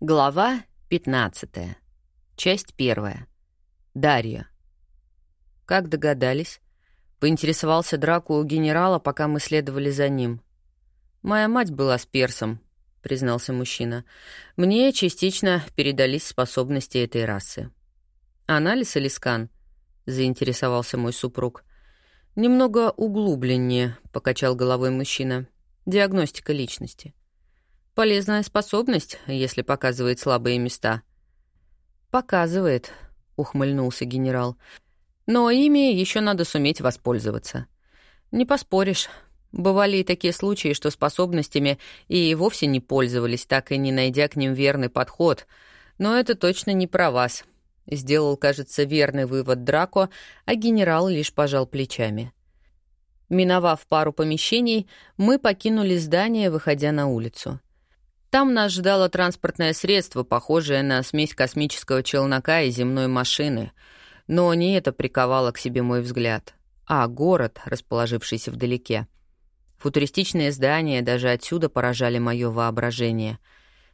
Глава 15. Часть первая. Дарья. Как догадались? Поинтересовался Драку у генерала, пока мы следовали за ним. «Моя мать была с персом», — признался мужчина. «Мне частично передались способности этой расы». «Анализ или скан?» — заинтересовался мой супруг. «Немного углубленнее», — покачал головой мужчина. «Диагностика личности». Полезная способность, если показывает слабые места. Показывает, ухмыльнулся генерал. Но ими еще надо суметь воспользоваться. Не поспоришь. Бывали и такие случаи, что способностями и вовсе не пользовались, так и не найдя к ним верный подход. Но это точно не про вас. Сделал, кажется, верный вывод Драко, а генерал лишь пожал плечами. Миновав пару помещений, мы покинули здание, выходя на улицу. Там нас ждало транспортное средство, похожее на смесь космического челнока и земной машины. Но не это приковало к себе мой взгляд, а город, расположившийся вдалеке. Футуристичные здания даже отсюда поражали мое воображение.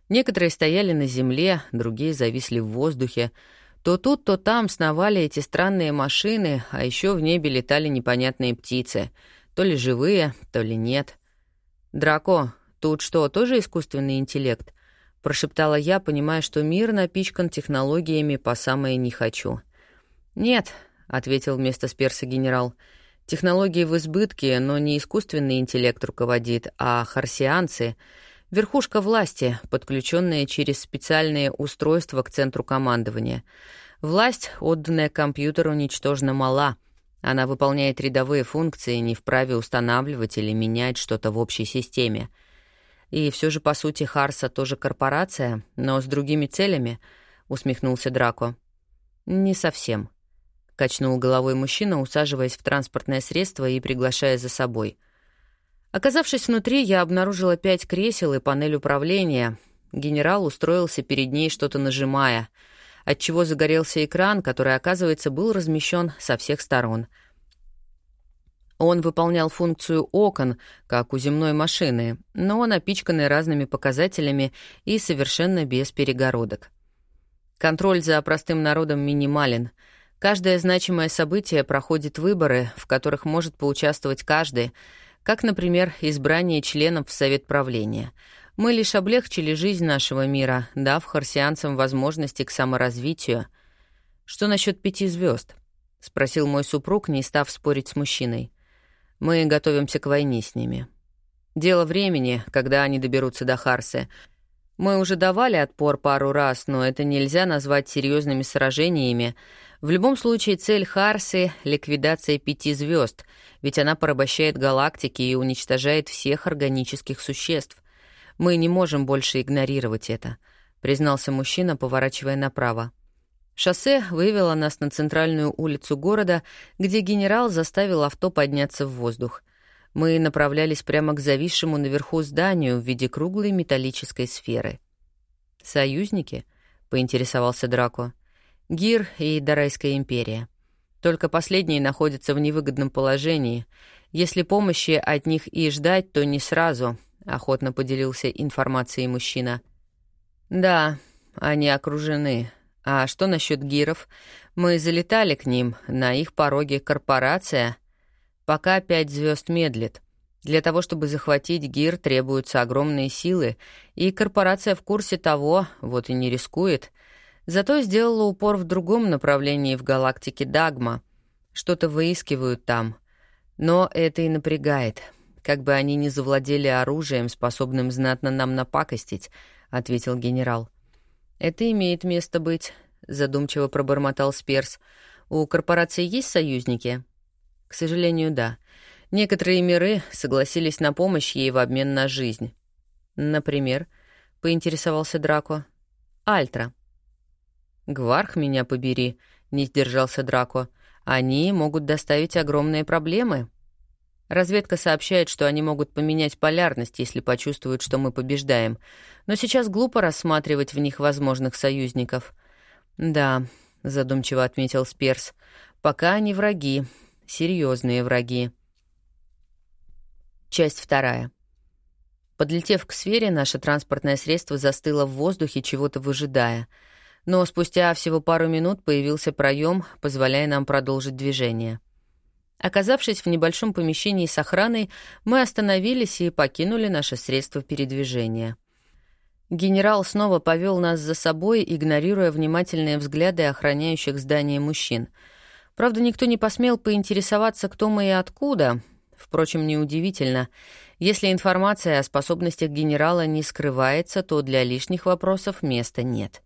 Некоторые стояли на земле, другие зависли в воздухе. То тут, то там сновали эти странные машины, а еще в небе летали непонятные птицы. То ли живые, то ли нет. «Драко, «Тут что, тоже искусственный интеллект?» — прошептала я, понимая, что мир напичкан технологиями по самое «не хочу». «Нет», — ответил вместо сперса генерал, — «технологии в избытке, но не искусственный интеллект руководит, а харсианцы — верхушка власти, подключенная через специальные устройства к центру командования. Власть, отданная компьютеру, ничтожно мала». Она выполняет рядовые функции, не вправе устанавливать или менять что-то в общей системе. И все же, по сути, Харса тоже корпорация, но с другими целями, усмехнулся Драко. Не совсем. Качнул головой мужчина, усаживаясь в транспортное средство и приглашая за собой. Оказавшись внутри, я обнаружила пять кресел и панель управления. Генерал устроился перед ней, что-то нажимая, отчего загорелся экран, который, оказывается, был размещен со всех сторон — он выполнял функцию окон, как у земной машины, но напичканный разными показателями и совершенно без перегородок. Контроль за простым народом минимален. Каждое значимое событие проходит выборы, в которых может поучаствовать каждый, как, например, избрание членов в Совет правления. Мы лишь облегчили жизнь нашего мира, дав харсианцам возможности к саморазвитию. «Что насчет пяти звезд? спросил мой супруг, не став спорить с мужчиной. Мы готовимся к войне с ними. Дело времени, когда они доберутся до Харсы. Мы уже давали отпор пару раз, но это нельзя назвать серьезными сражениями. В любом случае, цель Харсы — ликвидация пяти звезд, ведь она порабощает галактики и уничтожает всех органических существ. Мы не можем больше игнорировать это, признался мужчина, поворачивая направо. Шоссе вывело нас на центральную улицу города, где генерал заставил авто подняться в воздух. Мы направлялись прямо к зависшему наверху зданию в виде круглой металлической сферы. «Союзники?» — поинтересовался Драко. «Гир и Дарайская империя. Только последние находятся в невыгодном положении. Если помощи от них и ждать, то не сразу», — охотно поделился информацией мужчина. «Да, они окружены», а что насчет гиров? Мы залетали к ним, на их пороге корпорация. Пока пять звезд медлит. Для того, чтобы захватить гир, требуются огромные силы, и корпорация в курсе того, вот и не рискует. Зато сделала упор в другом направлении в галактике Дагма. Что-то выискивают там. Но это и напрягает. Как бы они ни завладели оружием, способным знатно нам напакостить, — ответил генерал. — «Это имеет место быть», — задумчиво пробормотал Сперс. «У корпорации есть союзники?» «К сожалению, да. Некоторые миры согласились на помощь ей в обмен на жизнь». «Например?» — поинтересовался Драко. «Альтра». «Гварх меня побери», — не сдержался Драко. «Они могут доставить огромные проблемы». Разведка сообщает, что они могут поменять полярность, если почувствуют, что мы побеждаем. Но сейчас глупо рассматривать в них возможных союзников. Да, задумчиво отметил Сперс. Пока они враги, серьезные враги. Часть вторая. Подлетев к сфере, наше транспортное средство застыло в воздухе, чего-то выжидая. Но спустя всего пару минут появился проем, позволяя нам продолжить движение. Оказавшись в небольшом помещении с охраной, мы остановились и покинули наше средство передвижения. Генерал снова повел нас за собой, игнорируя внимательные взгляды охраняющих здание мужчин. Правда, никто не посмел поинтересоваться, кто мы и откуда. Впрочем, неудивительно. Если информация о способностях генерала не скрывается, то для лишних вопросов места нет.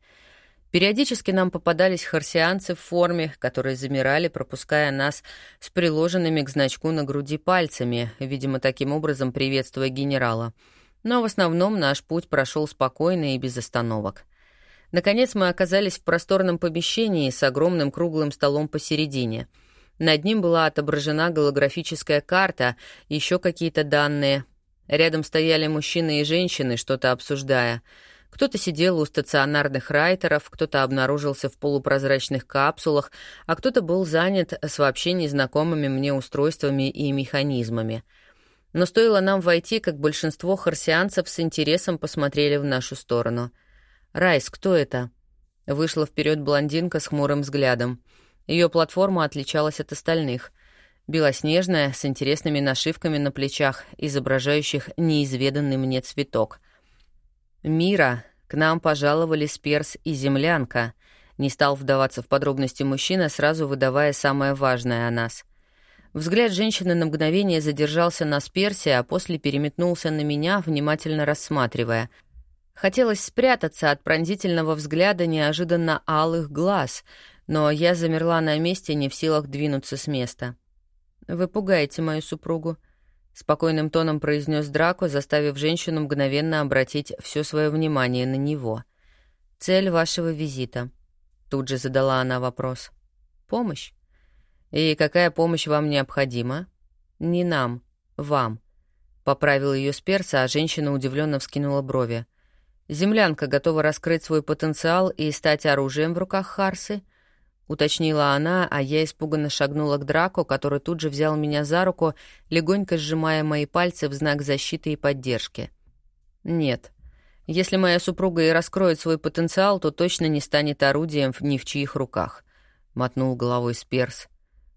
Периодически нам попадались харсианцы в форме, которые замирали, пропуская нас с приложенными к значку на груди пальцами, видимо, таким образом приветствуя генерала — но в основном наш путь прошел спокойно и без остановок. Наконец мы оказались в просторном помещении с огромным круглым столом посередине. Над ним была отображена голографическая карта, еще какие-то данные. Рядом стояли мужчины и женщины, что-то обсуждая. Кто-то сидел у стационарных райтеров, кто-то обнаружился в полупрозрачных капсулах, а кто-то был занят с вообще незнакомыми мне устройствами и механизмами — но стоило нам войти, как большинство харсианцев с интересом посмотрели в нашу сторону. «Райс, кто это?» Вышла вперед блондинка с хмурым взглядом. Ее платформа отличалась от остальных. Белоснежная, с интересными нашивками на плечах, изображающих неизведанный мне цветок. «Мира, к нам пожаловали Сперс и Землянка», — не стал вдаваться в подробности мужчина, сразу выдавая самое важное о нас — Взгляд женщины на мгновение задержался на Сперсе, а после переметнулся на меня, внимательно рассматривая. Хотелось спрятаться от пронзительного взгляда неожиданно алых глаз, но я замерла на месте, не в силах двинуться с места. «Вы пугаете мою супругу», — спокойным тоном произнес Драко, заставив женщину мгновенно обратить все свое внимание на него. «Цель вашего визита», — тут же задала она вопрос. «Помощь?» «И какая помощь вам необходима?» «Не нам, вам», — поправил ее Сперса, а женщина удивленно вскинула брови. «Землянка готова раскрыть свой потенциал и стать оружием в руках Харсы?» — уточнила она, а я испуганно шагнула к Драку, который тут же взял меня за руку, легонько сжимая мои пальцы в знак защиты и поддержки. «Нет. Если моя супруга и раскроет свой потенциал, то точно не станет орудием ни в чьих руках», — мотнул головой Сперс.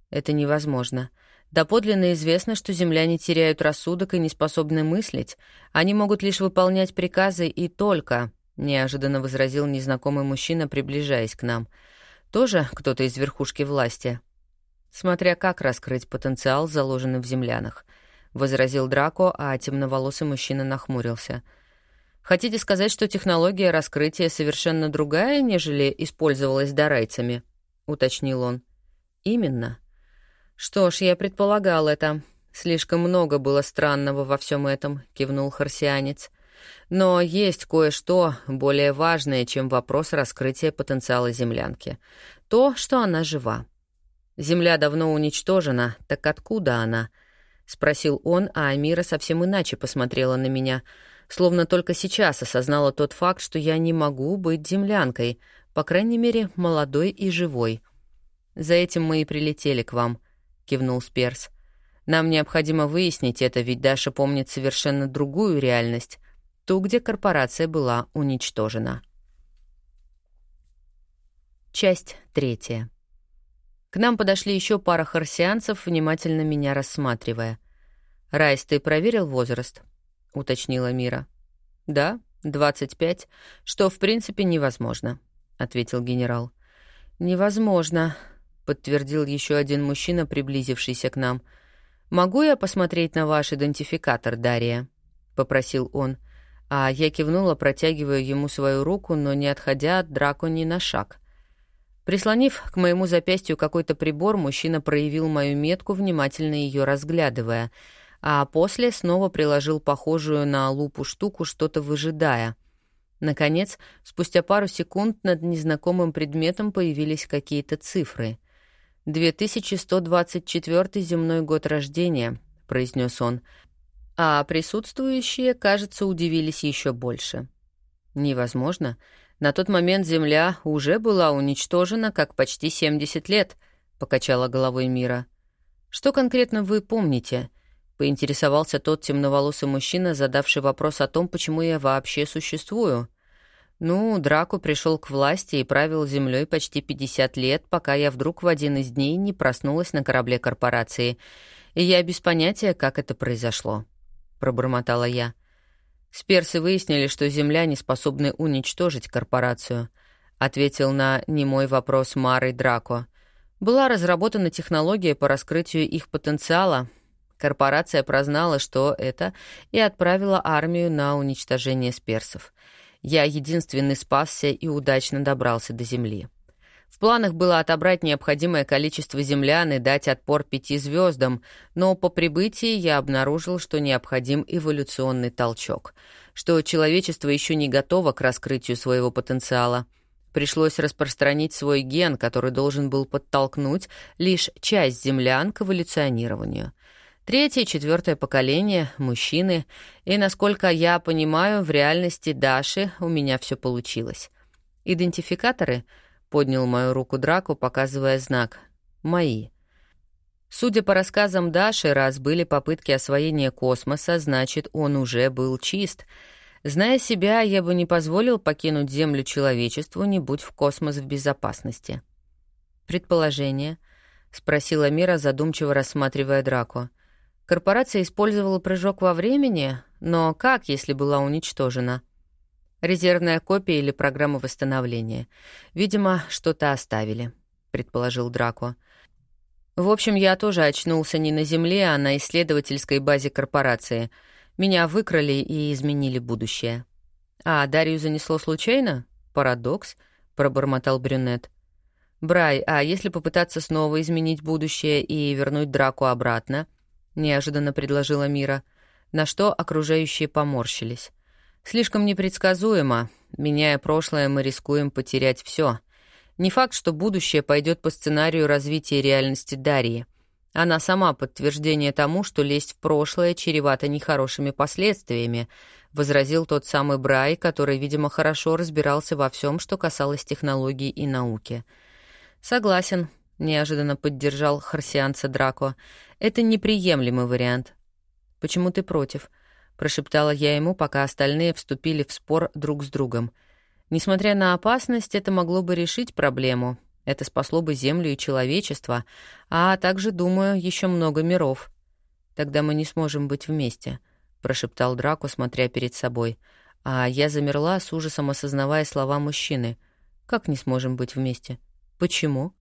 Это невозможно. Доподлинно известно, что земляне теряют рассудок и не способны мыслить. Они могут лишь выполнять приказы и только, — неожиданно возразил незнакомый мужчина, приближаясь к нам. Тоже кто-то из верхушки власти. Смотря как раскрыть потенциал, заложенный в землянах, — возразил Драко, а темноволосый мужчина нахмурился. «Хотите сказать, что технология раскрытия совершенно другая, нежели использовалась дарайцами?» — уточнил он. «Именно», «Что ж, я предполагал это. Слишком много было странного во всем этом», — кивнул харсианец. «Но есть кое-что более важное, чем вопрос раскрытия потенциала землянки. То, что она жива. Земля давно уничтожена, так откуда она?» — спросил он, а Амира совсем иначе посмотрела на меня, словно только сейчас осознала тот факт, что я не могу быть землянкой, по крайней мере, молодой и живой. За этим мы и прилетели к вам — кивнул Сперс. Нам необходимо выяснить это, ведь Даша помнит совершенно другую реальность, ту, где корпорация была уничтожена. Часть третья. К нам подошли еще пара харсианцев, внимательно меня рассматривая. «Райс, ты проверил возраст?» — уточнила Мира. «Да, двадцать пять, что в принципе невозможно», — ответил генерал. «Невозможно», подтвердил еще один мужчина, приблизившийся к нам. «Могу я посмотреть на ваш идентификатор, Дарья?» — попросил он. А я кивнула, протягивая ему свою руку, но не отходя от Драко ни на шаг. Прислонив к моему запястью какой-то прибор, мужчина проявил мою метку, внимательно ее разглядывая, а после снова приложил похожую на лупу штуку, что-то выжидая. Наконец, спустя пару секунд над незнакомым предметом появились какие-то цифры — 2124 земной год рождения», — произнес он. А присутствующие, кажется, удивились еще больше. «Невозможно. На тот момент Земля уже была уничтожена как почти 70 лет», — покачала головой Мира. «Что конкретно вы помните?» Поинтересовался тот темноволосый мужчина, задавший вопрос о том, почему я вообще существую. Ну, Драку пришел к власти и правил землей почти 50 лет, пока я вдруг в один из дней не проснулась на корабле корпорации. И я без понятия, как это произошло. Пробормотала я. Сперсы выяснили, что земляне способны уничтожить корпорацию. Ответил на немой вопрос Мары Драко. Была разработана технология по раскрытию их потенциала, Корпорация прознала, что это, и отправила армию на уничтожение сперсов. Я единственный спасся и удачно добрался до земли. В планах было отобрать необходимое количество землян и дать отпор пяти звездам, но по прибытии я обнаружил, что необходим эволюционный толчок, что человечество еще не готово к раскрытию своего потенциала. Пришлось распространить свой ген, который должен был подтолкнуть лишь часть землян к эволюционированию. Третье четвертое поколение — мужчины, и, насколько я понимаю, в реальности Даши у меня все получилось. Идентификаторы — поднял мою руку Драку, показывая знак. «Мои». Судя по рассказам Даши, раз были попытки освоения космоса, значит, он уже был чист. Зная себя, я бы не позволил покинуть Землю человечеству, не будь в космос в безопасности. «Предположение?» — спросила Мира, задумчиво рассматривая Драку. Корпорация использовала прыжок во времени, но как, если была уничтожена? Резервная копия или программа восстановления? Видимо, что-то оставили, предположил Драко. В общем, я тоже очнулся не на Земле, а на исследовательской базе корпорации. Меня выкрали и изменили будущее. А Дарью занесло случайно? Парадокс, пробормотал брюнет. Брай, а если попытаться снова изменить будущее и вернуть Драку обратно? — неожиданно предложила Мира, на что окружающие поморщились. Слишком непредсказуемо. Меняя прошлое, мы рискуем потерять все. Не факт, что будущее пойдет по сценарию развития реальности Дарьи. Она сама подтверждение тому, что лезть в прошлое чревато нехорошими последствиями, возразил тот самый Брай, который, видимо, хорошо разбирался во всем, что касалось технологий и науки. Согласен, неожиданно поддержал харсианца Драко. Это неприемлемый вариант. Почему ты против? Прошептала я ему, пока остальные вступили в спор друг с другом. Несмотря на опасность, это могло бы решить проблему. Это спасло бы Землю и человечество, а также, думаю, еще много миров. Тогда мы не сможем быть вместе, прошептал Драко, смотря перед собой. А я замерла с ужасом, осознавая слова мужчины. Как не сможем быть вместе? Почему?